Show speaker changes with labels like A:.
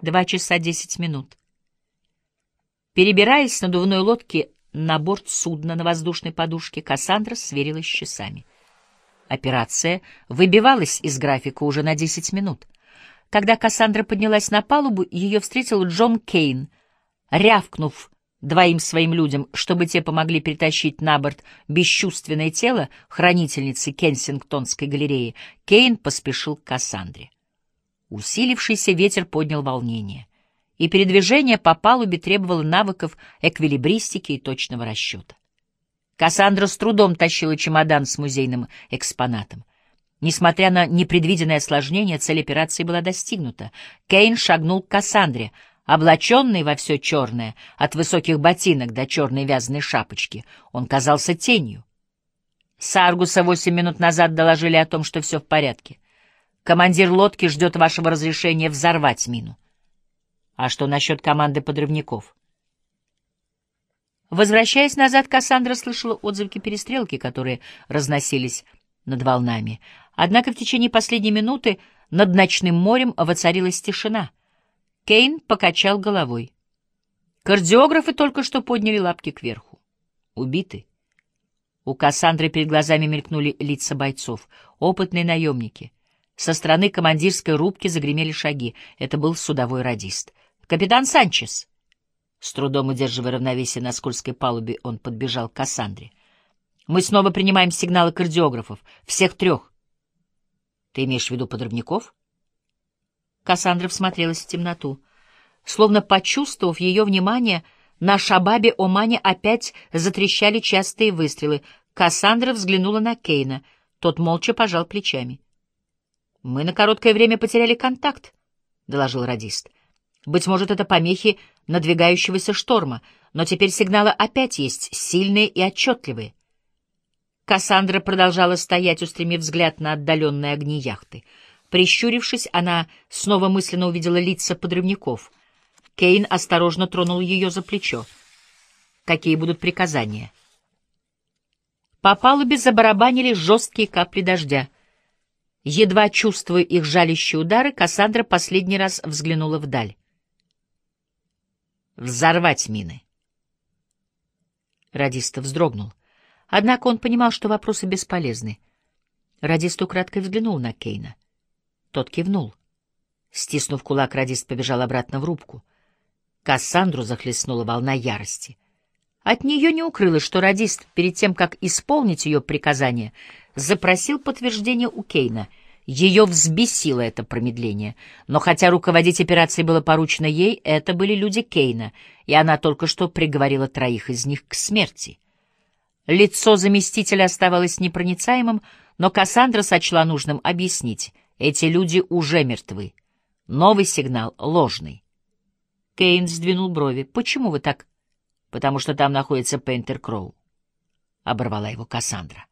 A: Два часа десять минут. Перебираясь с надувной лодки на борт судна на воздушной подушке, Кассандра сверилась с часами. Операция выбивалась из графика уже на десять минут. Когда Кассандра поднялась на палубу, ее встретил Джон Кейн, рявкнув двоим своим людям, чтобы те помогли притащить на борт бесчувственное тело хранительницы Кенсингтонской галереи, Кейн поспешил к Кассандре. Усилившийся ветер поднял волнение, и передвижение по палубе требовало навыков эквилибристики и точного расчета. Кассандра с трудом тащила чемодан с музейным экспонатом. Несмотря на непредвиденное осложнение, цель операции была достигнута. Кейн шагнул к Кассандре — Облаченный во все черное, от высоких ботинок до черной вязаной шапочки, он казался тенью. С Аргуса восемь минут назад доложили о том, что все в порядке. Командир лодки ждет вашего разрешения взорвать мину. А что насчет команды подрывников? Возвращаясь назад, Кассандра слышала отзвуки перестрелки, которые разносились над волнами. Однако в течение последней минуты над ночным морем воцарилась тишина — Кейн покачал головой. Кардиографы только что подняли лапки кверху. Убиты. У Кассандры перед глазами мелькнули лица бойцов. Опытные наемники. Со стороны командирской рубки загремели шаги. Это был судовой радист. «Капитан Санчес!» С трудом удерживая равновесие на скользкой палубе, он подбежал к Кассандре. «Мы снова принимаем сигналы кардиографов. Всех трех». «Ты имеешь в виду подрывников?» Кассандра всмотрелась в темноту. Словно почувствовав ее внимание, на шабабе Омане опять затрещали частые выстрелы. Кассандра взглянула на Кейна. Тот молча пожал плечами. — Мы на короткое время потеряли контакт, — доложил радист. — Быть может, это помехи надвигающегося шторма, но теперь сигналы опять есть, сильные и отчетливые. Кассандра продолжала стоять, устремив взгляд на отдаленные огни яхты — Прищурившись, она снова мысленно увидела лица подрывников. Кейн осторожно тронул ее за плечо. «Какие будут приказания?» По палубе забарабанили жесткие капли дождя. Едва чувствуя их жалящие удары, Кассандра последний раз взглянула вдаль. «Взорвать мины!» Радист вздрогнул. Однако он понимал, что вопросы бесполезны. Радист украдкой взглянул на Кейна. Тот кивнул. Стиснув кулак, радист побежал обратно в рубку. Кассандру захлестнула волна ярости. От нее не укрылось, что радист, перед тем, как исполнить ее приказание, запросил подтверждение у Кейна. Ее взбесило это промедление. Но хотя руководить операцией было поручено ей, это были люди Кейна, и она только что приговорила троих из них к смерти. Лицо заместителя оставалось непроницаемым, но Кассандра сочла нужным объяснить — эти люди уже мертвы. Новый сигнал ложный. Кейн сдвинул брови. «Почему вы так?» «Потому что там находится Пейнтер Кроу», — оборвала его Кассандра.